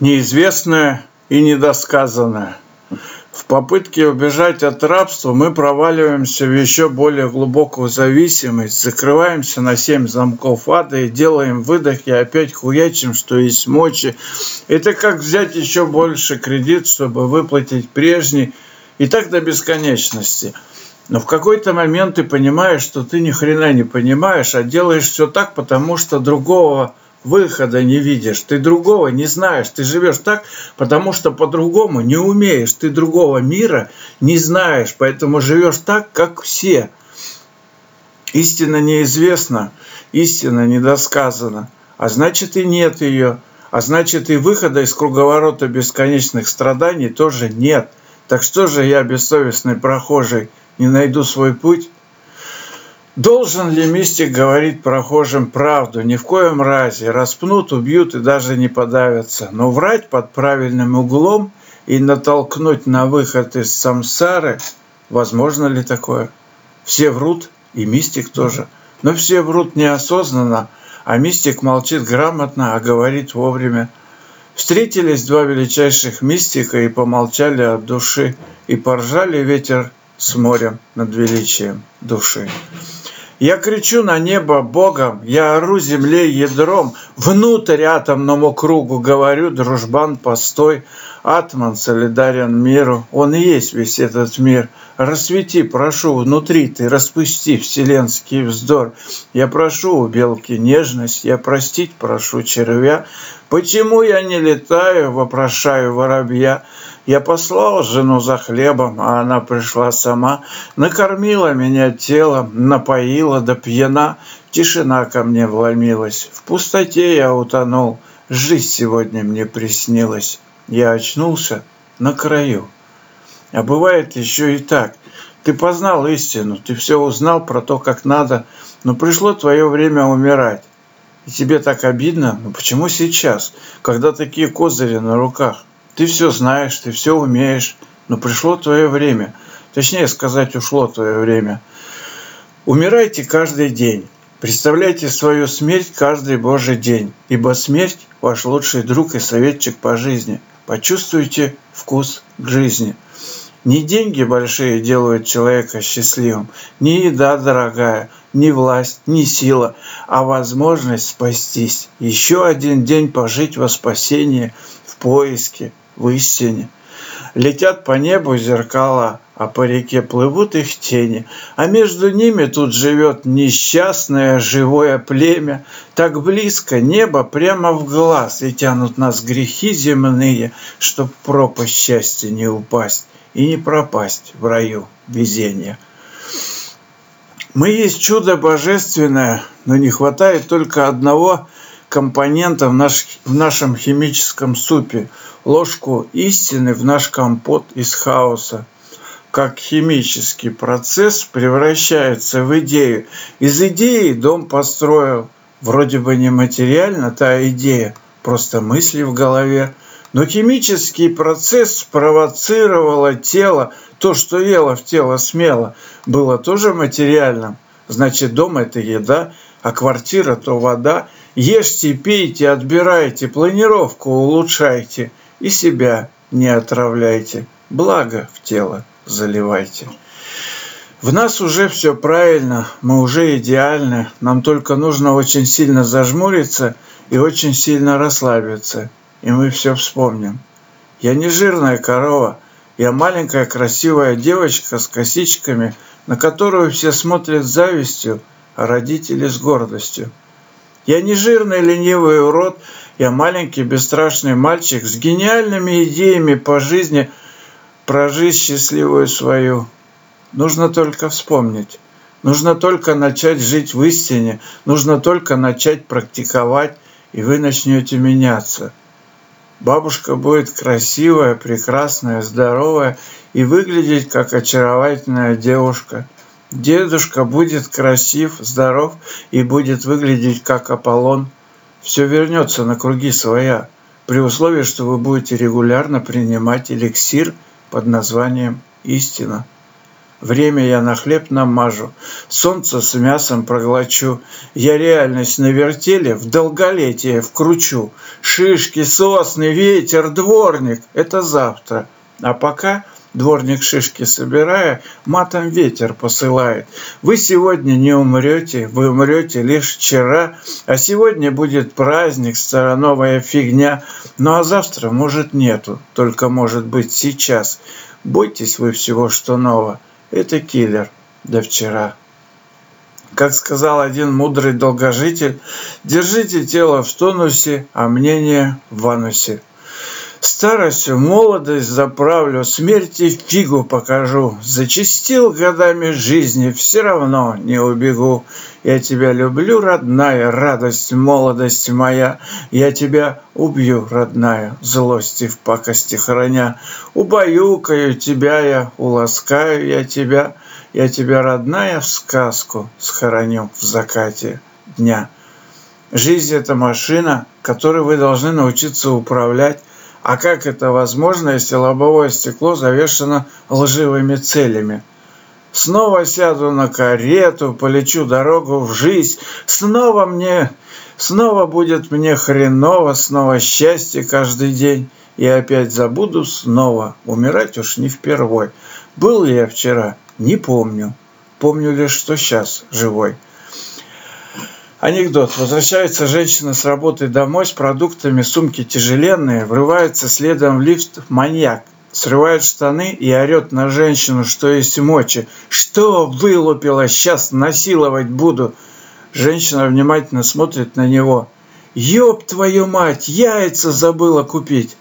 неизвестное и недосказанное. В попытке убежать от рабства мы проваливаемся в еще более глубокую зависимость, закрываемся на семь замков ада и делаем выдох и опять хуячим, что есть мочи. Это как взять еще больше кредит, чтобы выплатить прежний, и так до бесконечности. Но в какой-то момент ты понимаешь, что ты ни хрена не понимаешь, а делаешь все так, потому что другого выхода не видишь, ты другого не знаешь, ты живешь так, потому что по-другому не умеешь, ты другого мира не знаешь, поэтому живешь так, как все. Истина неизвестна, истина недосказана, а значит и нет ее, а значит и выхода из круговорота бесконечных страданий тоже нет. Так что же я, бессовестный прохожий, не найду свой путь? Должен ли мистик говорить прохожим правду? Ни в коем разе. Распнут, убьют и даже не подавятся. Но врать под правильным углом и натолкнуть на выход из самсары, возможно ли такое? Все врут, и мистик тоже. Но все врут неосознанно, а мистик молчит грамотно, а говорит вовремя. Встретились два величайших мистика и помолчали от души, и поржали ветер с морем над величием души. Я кричу на небо Богом, я ору земле ядром, Внутрь атомному кругу говорю, дружбан, постой, Атман солидарен миру, он и есть весь этот мир. Рассвети, прошу, внутри ты, распусти вселенский вздор. Я прошу у белки нежность, я простить прошу червя. Почему я не летаю, вопрошаю воробья? Я послал жену за хлебом, а она пришла сама, накормила меня телом, напоила до пьяна, тишина ко мне вломилась. В пустоте я утонул, жизнь сегодня мне приснилась. Я очнулся на краю. А бывает еще и так. Ты познал истину, ты все узнал про то, как надо, но пришло твое время умирать. И тебе так обидно, но почему сейчас, когда такие козыри на руках? Ты все знаешь, ты все умеешь, но пришло твое время. Точнее сказать, ушло твое время. Умирайте каждый день. Представляйте свою смерть каждый божий день, ибо смерть – ваш лучший друг и советчик по жизни. Почувствуйте вкус к жизни. Не деньги большие делают человека счастливым, не еда дорогая, не власть, не сила, а возможность спастись. Еще один день пожить во спасение, в поиске, в истине. Летят по небу зеркала, а по реке плывут их тени, а между ними тут живет несчастное живое племя. Так близко небо прямо в глаз, и тянут нас грехи земные, чтоб пропасть счастья не упасть и не пропасть в раю везения. Мы есть чудо божественное, но не хватает только одного компонента в, наш, в нашем химическом супе – ложку истины в наш компот из хаоса, как химический процесс превращается в идею. Из идеи дом построил, вроде бы нематериально та идея, просто мысли в голове, но химический процесс спровоцировало тело, то, что вело в тело смело, было тоже материальным. Значит, дом – это еда, а квартира – то вода. Ешьте, пейте, отбирайте, планировку улучшайте – и себя не отравляйте, благо в тело заливайте. В нас уже все правильно, мы уже идеальны, нам только нужно очень сильно зажмуриться и очень сильно расслабиться, и мы все вспомним. Я не жирная корова, я маленькая красивая девочка с косичками, на которую все смотрят с завистью, а родители с гордостью. Я не жирный ленивый урод, я маленький бесстрашный мальчик с гениальными идеями по жизни прожить счастливую свою. Нужно только вспомнить. Нужно только начать жить в истине. Нужно только начать практиковать, и вы начнете меняться. Бабушка будет красивая, прекрасная, здоровая и выглядеть как очаровательная девушка. Дедушка будет красив, здоров и будет выглядеть как Аполлон. Все вернется на круги своя, при условии, что вы будете регулярно принимать эликсир под названием «Истина». Время я на хлеб намажу, солнце с мясом проглочу. Я реальность на вертеле в долголетие вкручу. Шишки, сосны, ветер, дворник – это завтра. А пока дворник шишки собирая, матом ветер посылает. Вы сегодня не умрете, вы умрете лишь вчера, а сегодня будет праздник, староновая фигня. Ну а завтра, может, нету, только может быть сейчас. Бойтесь вы всего, что нового. Это киллер до вчера. Как сказал один мудрый долгожитель, держите тело в тонусе, а мнение в анусе. Старостью молодость заправлю, смерти фигу покажу. Зачистил годами жизни, все равно не убегу. Я тебя люблю, родная, радость, молодость моя. Я тебя убью, родная, злости в пакости храня. Убаюкаю тебя я, уласкаю я тебя. Я тебя, родная, в сказку схороню в закате дня. Жизнь – это машина, которой вы должны научиться управлять, а как это возможно, если лобовое стекло завешено лживыми целями? Снова сяду на карету, полечу дорогу в жизнь. Снова мне, снова будет мне хреново, снова счастье каждый день. И опять забуду снова. Умирать уж не впервой. Был ли я вчера? Не помню. Помню лишь, что сейчас живой. Анекдот. Возвращается женщина с работы домой с продуктами, сумки тяжеленные, врывается следом в лифт маньяк, срывает штаны и орет на женщину, что есть мочи. «Что вылупила? Сейчас насиловать буду!» Женщина внимательно смотрит на него. «Ёб твою мать, яйца забыла купить!»